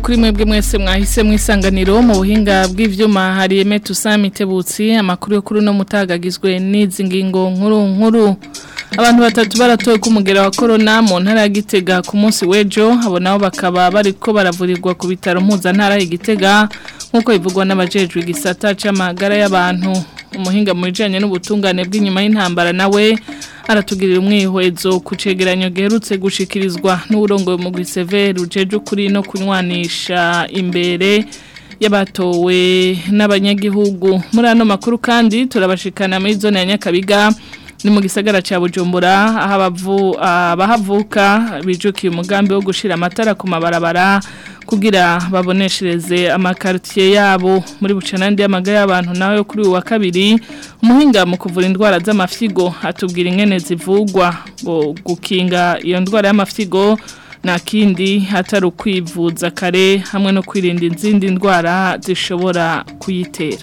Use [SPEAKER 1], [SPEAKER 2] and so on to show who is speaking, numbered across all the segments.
[SPEAKER 1] kuri mwebwe mwese mwahise mwisanganiro mu buhinga bw’ivyuma hari emeto usamitebutsi amakuru yo kuri uno mutagagizwe n'izi nkuru nkuru abantu batatu baratowe k'umugera wa Corona mu ntara ya gitega ku munsi w'ejo abo bakaba bari ko baravurirwa ku bitaro mpuzantara ya gitega nk'uko bivugwa n'abajejwe igisata cy'amagara y'abantu umuhinga mu bijyanye n'ubutungane bw'inyuma y'intambara nawe aratugirira umwihwezo ku cegeranyo giherutse gushikirizwa n'uburongoye mu giseveri ujeje ukuri no kunywanisha imbere y'abatowe n'abanyagihugu muri makuru kandi turabashikana muri zone ya nyakabiga ni mu gisagara cya bujumbura aho abahavuka bijukiye umugambi wo gushyira amatara ku mabarabara kugira baboneshereze amakaritsiye yabo muri bucanandi y'amagare y'abantu nawe kuri uwa kabiri umuhinga mu kuvura indwara z'amafyigo atubwira ingene zivugwa ngo gukinga iyo ndwara y'amafyigo na kindi atari ukwivuza kare hamwe no kwirinda izindi ndwara zishobora kuyitera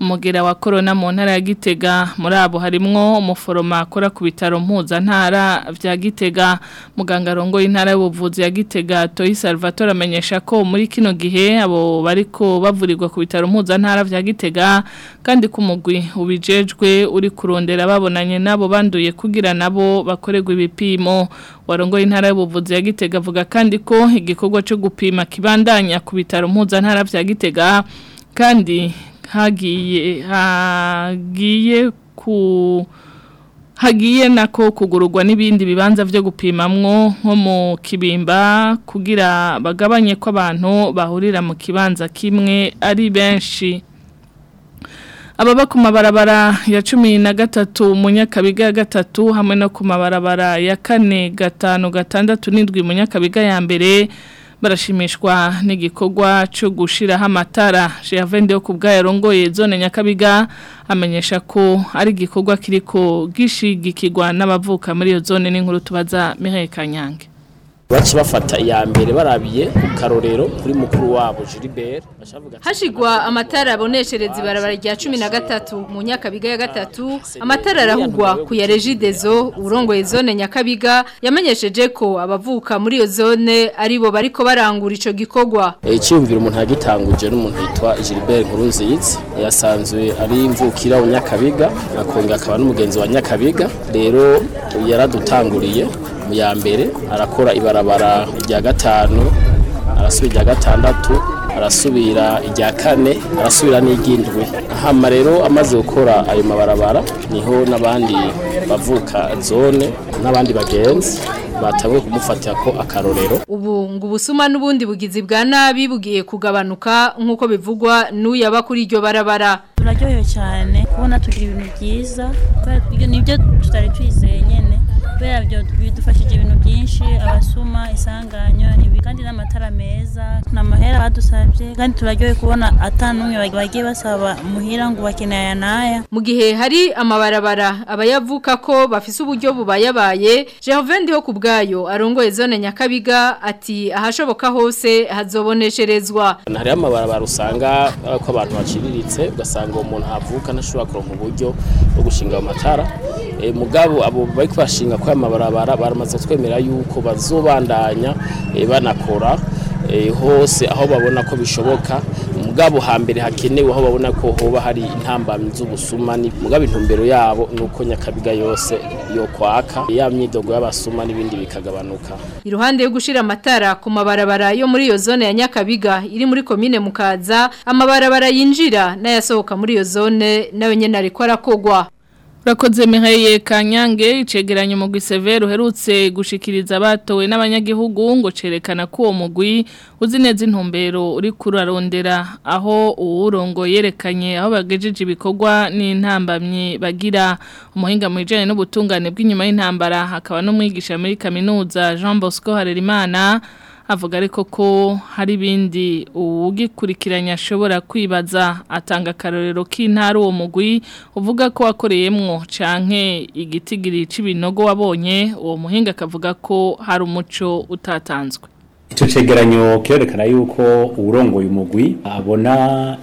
[SPEAKER 1] umugera wa korona mu ntara ya gitega muri abo harimwo umuforoma akora ku bitaro mpuza ntara bya gitega muganga arongoye intara y'ubuvuzi ya gitega toyi salvatore amenyesha ko muri kino gihe abo bariko bavurirwa ku bitaro mpuzantara bya gitega kandi ku mugwi ubijejwe uri kurondera babonanye nabo banduye kugira nabo bakorerwa ibipimo warongoye intara y'ubuvuzi ya gitega avuga kandi ko igikorwa cyo gupima kibandanya ku bitaro mpuza ntara bya gitega kandi hagiye hagiye ku hagiye nako kugurugwa n'ibindi bibanza byo gupimamwo nko mu kibimba kugira bagabanye ko abantu bahurira mu kibanza kimwe ari benshi ababa ku mabarabara ya cumi na gatatu munyakabiga ya gatatu hamwe no ku mabarabara ya kane gatanu gatandatu n'indwi munyakabiga ya mbere barashimishwa n'igikorwa cyo gushyiraho amatara javende yo ku bwayarongoye zone nyakabiga amenyesha ko ari igikorwa kiriko ko gishigikirwa n'abavuka muri iyo zone n'inkuru tubaza mihaye kanyange
[SPEAKER 2] baca bafata iya mbere barabiye ku karorero kuri mukuru wabo Gilbert
[SPEAKER 3] hashigwa amatara aboneshereza ibarabara rya cumi na gatatu mu nyakabiga ya gatatu amatara arahugwa ku ya regidezo urongoye zone nyakabiga yamenyesheje ko abavuka muri iyo zone aribo bariko barangura icyo gikorwa eh,
[SPEAKER 2] icyumviro umuntu yagitanguje n'umuntu yitwa Gilbert Nkurunziza yasanzwe ari imvukira wa nyakabiga akongera akaba n'umugenzi wa nyakabiga rero yaradutanguriye ya mbere arakora ibarabara rya gatanu arasubira irya gatandatu arasubira irya kane arasubira n'iry'indwi hama rero amaze gukora ayo mabarabara niho n'abandi bavuka zone n'abandi bagenzi batawe kumufatira ko akarorero
[SPEAKER 3] ubu ngo ubusuma n'ubundi bugizi bwa nabi bugiye kugabanuka nk'uko bivugwa n'uyaba kuri iryo barabara
[SPEAKER 4] turaryohewe cyane kubona tugira ibintu byiza kubera ibyo tutari twizeye nyine kubera bidufashije ibintu byinshi abasuma isanganyo kandi n'amatara meza namahera amahera badusabye kandi turaryoye kubona atanumwe bagiye basaba muhira ngo bakeneye aya n'aya
[SPEAKER 3] mu gihe hari amabarabara abayavuka ko bafise uburyo bubayabaye Gervain ndiho ku bwayo arongoye zone nyakabiga ati ahashoboka hose hazobonesherezwa
[SPEAKER 2] hariho amabarabara usanga ko abantu baciriritse ugasanga uwo muntu havuka ntashobora kuronka uburyo bwo gushinga amatara Eh, mugabo abo bari kubashinga kuri aya mabarabara baramaze kutwemera yuko bazobandanya eh, banakora eh, hose aho babona ko bishoboka mugabo hambere hakenewe aho babona ko hoba hari intambamyi z'ubusumani mugabo intumbero yabo ni uko nyakabiga yose yo kwaka ya myidogo y'abasuma n'ibindi bikagabanuka
[SPEAKER 3] iruhande yo gushira amatara ku mabarabara yo muri iyo zone ya nyakabiga iri muri komine mukaza amabarabara yinjira n'ayasohoka muri iyo zone nawe nyene ariko arakogwa
[SPEAKER 1] urakoze miheye kanyange icegeranyo mu giseveri uherutse gushikiriza abatowe n'abanyagihugu ngo cerekana ko uwo mugwi uzi neza intumbero uri kurarondera aho uwurongo yerekanye aho bagejeje ibikorwa n'intambamyi bagira umuhinga mu bijyanye n'ubutungane bw'inyuma y'intambara hakaba n'umwigisha muri kaminuza jean bosco harerimana avuga ariko ko hari ibindi ugikurikiranya ashobora kwibaza atanga akarorero k'intara uwo mugwi uvuga ko wakoreyemwo canke igitigiri c'ibinogo wabonye uwo muhinga akavuga ko hari umuco utatanzwe
[SPEAKER 5] icyo cyegeranyo kirerekana yuko uwurongoye umugwi abona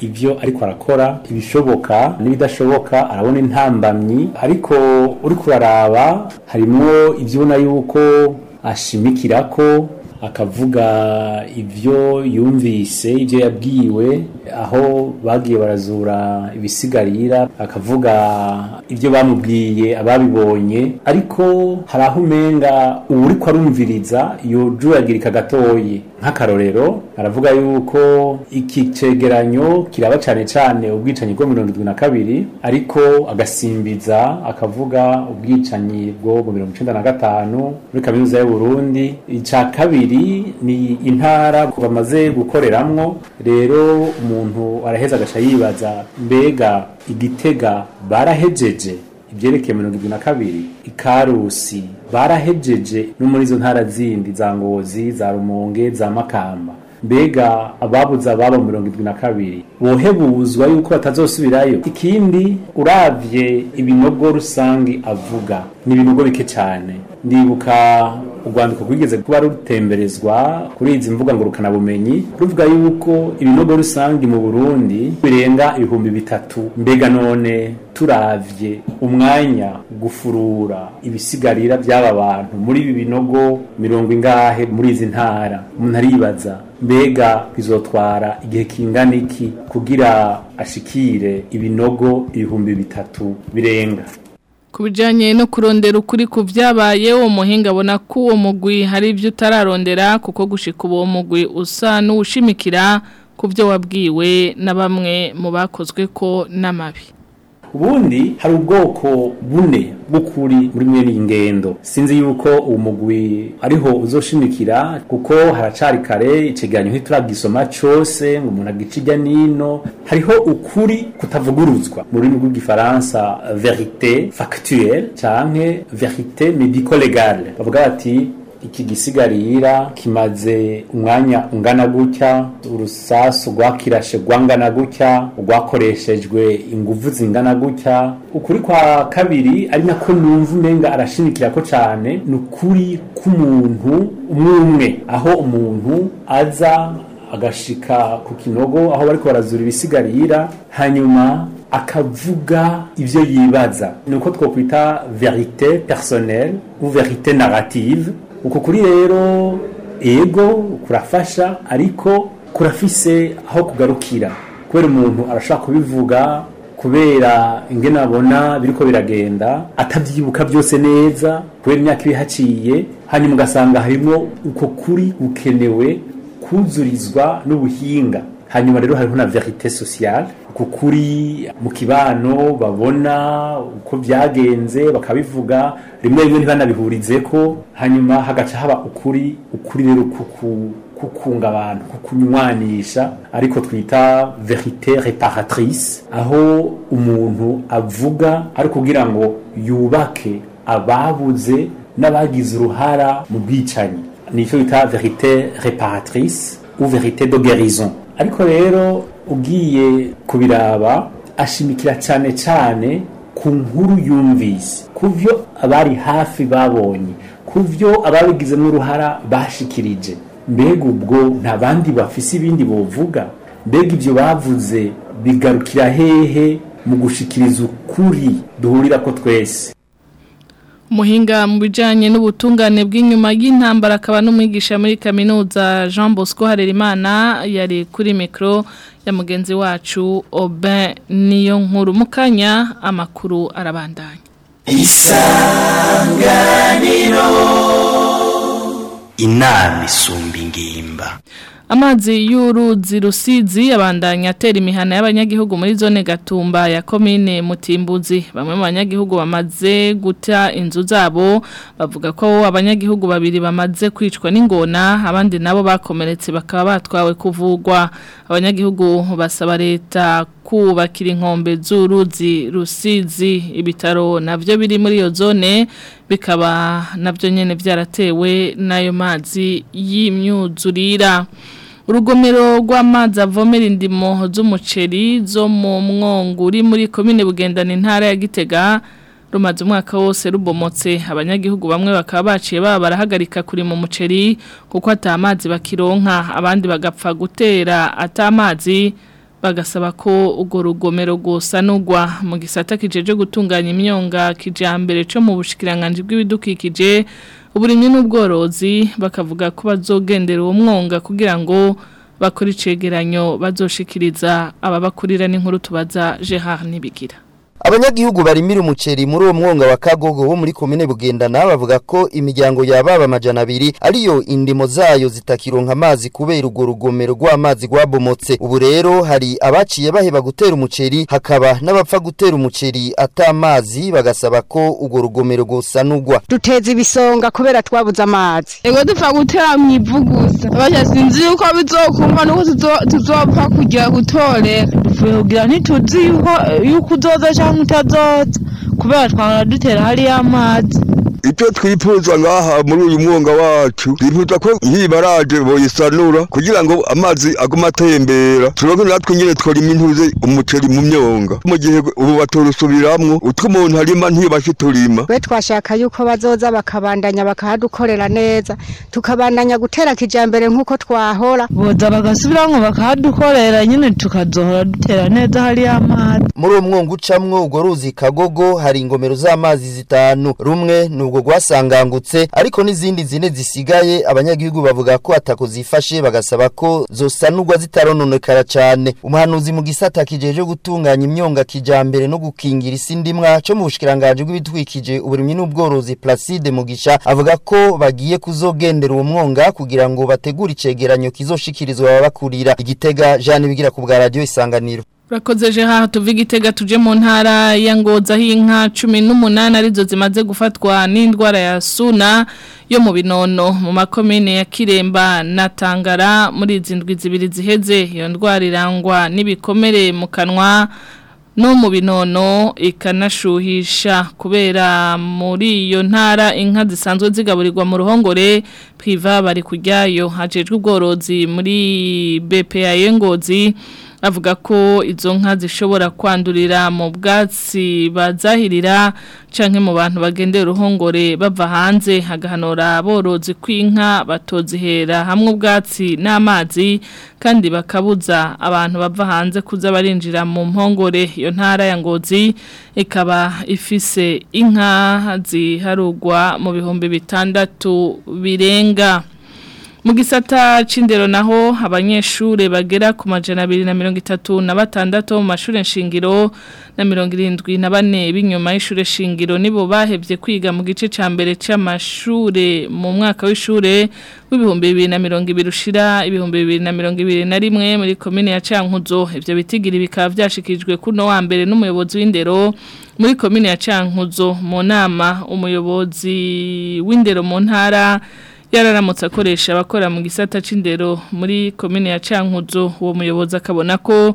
[SPEAKER 5] ibyo ariko arakora ibishoboka n'ibidashoboka arabona intambamyi ariko uri kuraraba harimo ibyo ubona yuko ashimikira ko akavuga ibyo yumvise ibyo yabwiwe aho bagiye barazura ibisigarira akavuga ibyo bamubwiye ababibonye ariko hari aho umenga uwuri ko arumviriza yujuragirika gatoye nk'akarorero aravuga yuko iki cegeranyo kiraba cyane cyane ubwicanyi bwo mirongo irindwi na kabiri ariko agasimbiza akavuga ubwicanyi bwo mu mirongo icyenda na gatanu muri kaminuza y'uburundi icya kabiri kabiri ni intara bamaze gukoreramwo rero umuntu araheza agasha yibaza mbega igitega barahejeje ibyerekeye mirongo irindwi na kabiri ikarusi barahejeje no muri izo ntara zindi za ngozi za rumonge za makamba mbega ababuze ababo mirongo irindwi na kabiri bohebuzwa yuko batazosubirayo ikindi urabye ibinogo rusange avuga ni ibinogo bike cyane ndibuka urwandiko rwigeze kuba rutemberezwa kuri izi mbuga ngurukanabumenyi ruvuga yuko ibinogo rusange mu burundi birenga ibihumbi bitatu mbega none turabye umwanya gufurura ibisigarira by'aba bantu muri ibi binogo mirongo ingahe muri izi ntara umuntu aribaza mbega bizotwara igihe kingana iki kugira ashikire ibinogo ibihumbi bitatu birenga
[SPEAKER 1] ku bijyanye no kurondera ukuri ku byabaye uwo muhinga abona ko uwo mugwi hari ibyo utararondera kuko gushika uwo mugwi usa n'uwushimikira ku byo wabwiwe na bamwe mu bakozwe ko n'amabi
[SPEAKER 5] ubundi hari ubwoko bune bw'ukuri muri mwene iyi sinzi yuko uwo mugwi ariho uzoshimikira kuko haracari kare ikiganiro ntituragisoma cyose ngo umuntu agice nino hariho ukuri kutavuguruzwa mu rurimi rw'igifaransa verite factuelle canke verite medico legale bavuga bati iki gisigarira kimaze umwanya ungana gutya urusasu rwakirashe rwangana gutya rwakoreshejwe ingufu zingana gutya ukuri kwa kabiri ari nako numva umenga arashinikira ko cyane ni ukuri k'umuntu umwe umwe aho umuntu aza agashika ku kinogo aho bariko barazura ibisigarira hanyuma akavuga ibyo yibaza ni uko twokwita verite personnelle ou verite narrative uko kuri rero ego, kurafasha ariko kurafise aho kugarukira kubera umuntu arashaka kubivuga kubera ingene abona biriko biragenda atabyibuka byose neza kubera imyaka ibihaciye hanyuma ugasanga harimo uko kuri gukenewe kuzurizwa n'ubuhinga hanyuma rero hariho na verite sociale ku kuri mu kibano babona uko byagenze bakabivuga rimwe rimwe ntibanabihurize ko hanyuma hagaca haba ukuri ukuri rero kukunga abantu kukunywanisha ariko twita verite reparatrice aho umuntu avuga ari kugira ngo yubake ababuze n'abagize uruhara mu bwicanyi nicyo bita verite reparatrice ou verite de guérison ariko rero ugiye kubiraba ashimikira cyane cyane ku nkuru yumvise ku byo abari hafi babonye ku byo ababigizemo uruhara bashikirije mbega ubwo nta bandi bafise ibindi bovuga mbega ibyo bavuze bigarukira hehe mu gushikiriza ukuri duhurira ko twese
[SPEAKER 1] umuhinga mu bijyanye n'ubutungane bw'inyuma y'intambara akaba n'umwigisha muri kaminuza jean bosco harerimana yari kuri mikoro ya mugenzi wacu obe niyo nkuru mukanya amakuru arabandanya
[SPEAKER 6] isanganiro inama isumba ingimba
[SPEAKER 1] amazi y'uruzi rusizi abandanya atera imihana y'abanyagihugu muri zone gatumba ya komine mutimbuzi bamwe mu banyagihugu bamaze guta inzu zabo bavuga ko abanyagihugu babiri bamaze kwicwa n'ingona abandi nabo bakomeretse bakaba batwawe kuvugwa abanyagihugu basaba leta kubakira inkombe z'uruzi rusizi ibitaro nabyo biri muri iyo zone bikaba nabyo nyine byaratewe n'ayo mazi y'imyuzurira urugomero rw'amazi avomera indimo z'umuceri zo mu mwongo uri muri komine bugendana intara ya gitega rumaze umwaka wose rubomotse abanyagihugu bamwe bakaba baciye baba barahagarika kuri mu muceri kuko atamazi bakironka abandi bagapfa gutera ata amazi, bagasaba ko urwo rugomero rwosanurwa mu gisata kijeje gutunganya imyonga kijambere cyo mu bushikiranganje bw'ibidukikije uburimwe n'ubworozi bakavuga ko bazogendera uwo mwonga kugira ngo bakora icegeranyo bazoshikiriza ababakurira n'inkuru tubaza Gerard Nibigira
[SPEAKER 7] abanyagihugu barimira umuceri muri uwo mwonga wa kagogo wo muri komine bugendana bavuga ko imiryango yababa amajana abiri ariyo indimo zayo zitakironka amazi kubera urwo rugomero rw'amazi rwabomotse ubu rero hari abaciye baheba gutera umuceri hakaba n'abapfa gutera umuceri atamazi bagasaba ko urwo rugomero gusanurwa
[SPEAKER 8] duteza ibisonga kubera twabuze amazi
[SPEAKER 9] ego dupfa gutera mu ivu gusa abasha sinzi yuko bizokumva nuko tuzopfa kugira gutorera kubibwira ntituzi yuko uzoza cyangwa utazoza kubera twaradutera hariya amazi
[SPEAKER 10] icyo twifuza ngaha muri uyu mwonga wacu twifuza ko iyi boyisanura kugira ngo amazi agume atembera turonke natwe nyine twarima intuze umuceri mu myonga mu gihe ubu batorusubiramwo utwo umuntu arima ntibashe turima
[SPEAKER 8] we twashaka yuko bazoza bakabandanya bakahadukorera neza tukabandanya gutera kijambere nk'uko twahora
[SPEAKER 9] boza bagasubira ngo bakahadukorera nyine tukazohora dutera neza hariya amazi
[SPEAKER 7] muri uwo mwonga ucamwo urwo ruzi kagogo hari ingomero z'amazi zitanu rumwe n'ubwo urwo rwasangangutse ariko n'izindi zine zisigaye abanyagihugu bavuga ko atako zifashe bagasaba ko zosanurwa zitarononekara cyane umuhanuzi mu gisata kijeje gutunganya imyonga kijambere no gukingira isi ndimwa cyo mu bushikiranganje bw'ibitwikije uburimyi n'ubworozi Placide Mugisha avuga ko bagiye kuzogendera uwo mwonga kugira ngo bategure icegeranyo kizoshikirizwa ababakurira igitega Jean bigira ku bwa radio isanganiro
[SPEAKER 1] urakoze gerard tuve igitega tuje mu ntara ya ngoza y'inka cumi n'umunani arizo zimaze gufatwa n'indwara ya suna yo mu binono mu makomine ya kiremba na tangara muri izi zibiri ziheze iyo ndwara irangwa n'ibikomere mu kanwa no mu binono ikanashuhisha kubera muri iyo ntara inka zisanzwe zigaburirwa mu ruhongore twiva bari kujyayo hajejwe ubworozi muri bpa y'ingozi avuga ko izo nka zishobora kwandurira mu bwatsi bazahirira canke mu bantu bagendera uruhongore bava hanze hagahanura aborozi kw'inka batozihera hamwe ubwatsi n'amazi kandi bakabuza abantu bava hanze kuza barinjira mu mpongore iyo ntara ya ngozi ikaba ifise inka ziharugwa mu bihumbi bitandatu birenga mu gisata c'indero naho abanyeshure bagera ku majana abiri na mirongo itatu na batandatu mu mashure nshingiro na mirongo irindwi na bane b'inyuma y'ishure shingiro nibo bahevye kwiga mu gice ca mbere c'amashure mu mwaka w'ishure w'ibihumbi bibiri na mirongo ibiri ushira ibihumbi bibiri na mirongo ibiri na rimwe muri komine ya cankuzo ivyo bitigiri bikaba vyashikijwe kuno wa mbere n'umuyobozi w'indero muri komine ya cankuzo mu nama umuyobozi w'indero mu yararamutse akoresha abakora mu gisata c'indero muri komine ya Cankuzo uwo muyobozi akabona ko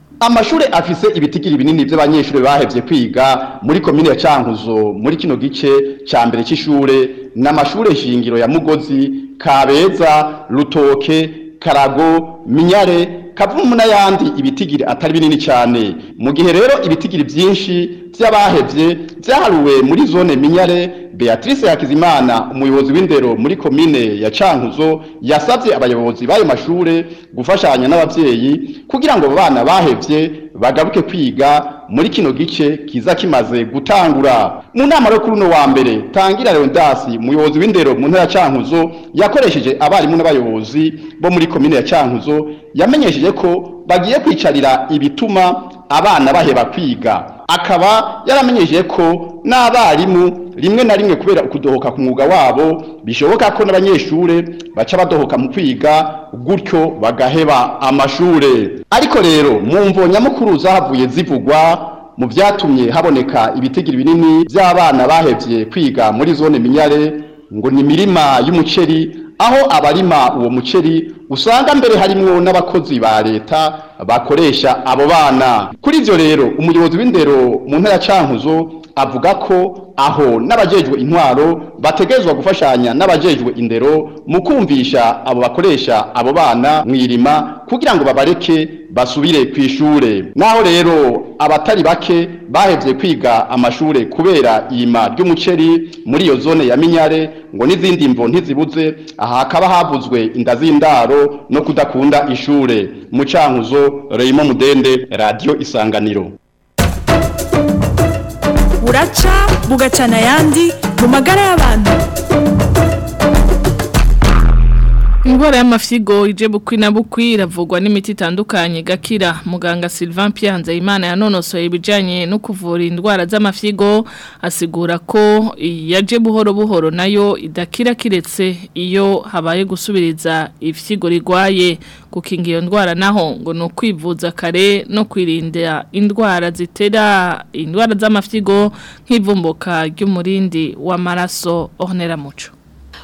[SPEAKER 11] amashuri afise ibitigiri binini by'abanyeshuri bahebye kwiga muri komine ya Cankuzo muri kino gice ca mbere cy’ishure, n'amashure shingiro ya Mugozi Kabeza Lutoke, Karago Minyare Kavumu yandi ibitigiri atari binini cyane mu gihe rero ibitigiri byinshi by'abahebye byaharuwe muri zone minyare beatrice hakizimana umuyobozi w'indero muri komine ya cankuzo yasabye abayobozi b'ayo mashuri gufashanya n'ababyeyi kugira ngo abana bahebye bagaruke kwiga muri kino gice kiza kimaze gutangura mu nama yo kuri uno wa mbere tangira leondasi umuyobozi w'indero mu ntara ya cankuzo yakoresheje abarimu n'abayobozi bo muri komine ya cankuzo yamenyesheje ko bagiye kwicarira ibituma abana baheba kwiga akaba yaramenyeje ko n'abarimu rimwe na rimwe kubera ukudohoka ku mwuga wabo bishoboka ko n'abanyeshure baca badohoka mu kwiga gutyo bagaheba amashure ariko rero mu mvo nyamukuru zavuye zivugwa mu byatumye haboneka ibitigiri binini by'abana bahebye kwiga muri zone minyare ngo ni imirima y'umuceri aho abalima uwo muceri usanga mbere harimo n'abakozi ba leta bakoresha abo bana kuri zo rero umuyobozi w'indero mu ntara cankuzo avuga ko aho n'abajejwe intwaro bategezwa gufashanya n'abajejwe indero mu kumvisha abo bakoresha abo bana mwirima kugira ngo babareke basubire ku ishure naho rero abatari bake bahebye kwiga amashure kubera iyima ry'umuceri muri iyo zone ya Minyare ngo n'izindi mvo ntizibuze aha hakaba havuzwe inda indazindaro no kudakunda ishure mucankuzo Raymond Mudende radio isanganiro
[SPEAKER 12] buraca bugacana ayandi mu magara y'abantu
[SPEAKER 1] Ingwara y'amafigo ije bukwi na bukwi iravugwa n'imiti itandukanye gakira muganga Sylvain Pianza Imana yanonosoye ibijanye no kuvura indwara z'amafigo asigura ko yaje buhoro buhoro nayo idakira kiretse iyo habaye gusubiriza ifyigo rigwaye gukinga iyo ndwara naho ngo no kwivuza kare no kwirinda indwara zitera indwara z'amafigo nk'ivumbuka ry'umurindi w'amaraso Ornera Muco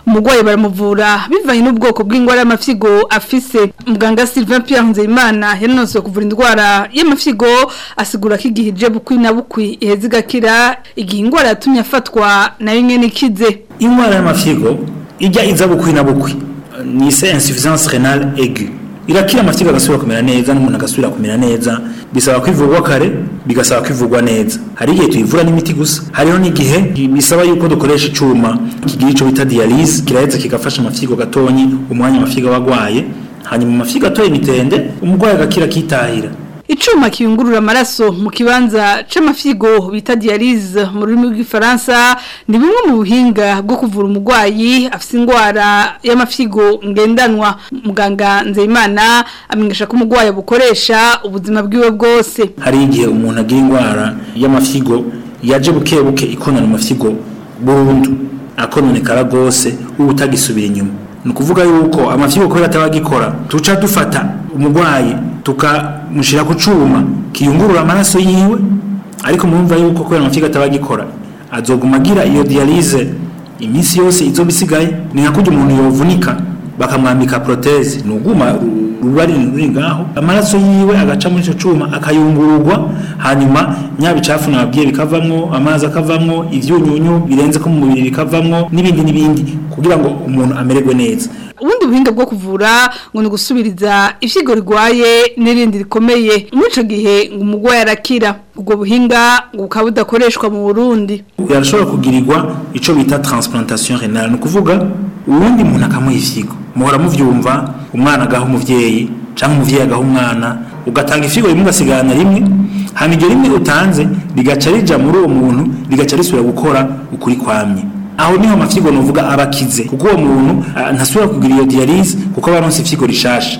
[SPEAKER 13] umurwayi baramuvura bivanye n'ubwoko bw'indwara y'amafyigo afise muganga Sylvain Pierre Nzeyimana yanonsoye kuvura indwara y'amafyigo asigura ko igihe ije bukwi na bukwi iheze igakira igihe indwara yatumye afatwa nayo nyene ikize
[SPEAKER 14] indwara y'amafyigo ijya iza bukwi na bukwi ni insufisance renale aiguë irakira amakipe agasubira kumera neza n'umuntu agasubira kumera neza bisaba kwivurwa kare bigasaba kwivurwa neza hari igihe tuyivura n'imiti gusa hariho n'igihe bisaba yuko dukoresha icyuma kigira icyo bita diyalize kirahetse kigafasha amafyigo gatonyi umwanya amafyigo aba arwaye hanyuma amafyigo atoye imitende umurwayi agakira akitahira
[SPEAKER 13] icuma kiyungurura amaraso mu kibanza cy'amafyigo bita diyarize mu rurimi rw'ifaransa ni bimwe mu buhinga bwo kuvura umurwayi afite indwara y’amafigo ngendanwa muganga nzeyimana amenyesha ko umurwayi bukoresha ubuzima bwiwe bwose
[SPEAKER 14] hari igihe umuntu agira indwara y'amafyigo yaje buke buke ikonana amafyigo burundu akononekara rwose uba utagisubira inyuma ni ukuvuga yuko amafyi kubera atabagikora tuca dufata umurwayi tukamushyira kuchuma cyuma kiyungurura amaraso yiwe ariko murumva yuko kubera amafyi atabagikora azoguma agira iyo dialize imisi yose izobisigaye bisigaye ni nka kurya umuntu yovunika bakamwambika poroteze ni uguma ruri ngaho amaraso yiwe agaca muri icyo cyuma akayungururwa hanyuma nyabicafu nababwiye bikavamwo amazi akavamo ibyunyunyu birenze ko mu mubiri bikavamwo n'ibindi n'ibindi kugira ngo umuntu amererwe neza
[SPEAKER 13] ubundi buhinga bwo kuvura ngo ni ugusubiriza ifyigo rigwaye n'irindi rikomeye muri icyo gihe ngo umurwayi arakira ubwo buhinga ngo bukaba budakoreshwa mu burundi
[SPEAKER 14] yarashobora kugirirwa icyo bita transplantation renale ni ukuvuga ubundi umuntu akamuha ifyigo muhora mubyumva umwana agaha umubyeyi cyangwa umubyeyi agaha umwana ugatanga ifigo rimwe ugasigarana rimwe hano iryo rimwe utanze rigaca rijya muri uwo muntu rigaca risubira gukora ukuri kwamye aho niho amafigo nuvuga aba akize kuko uwo muntu ntasubira kugira iyo diyarize kuko
[SPEAKER 1] aba
[SPEAKER 15] aronse ifigo rishasha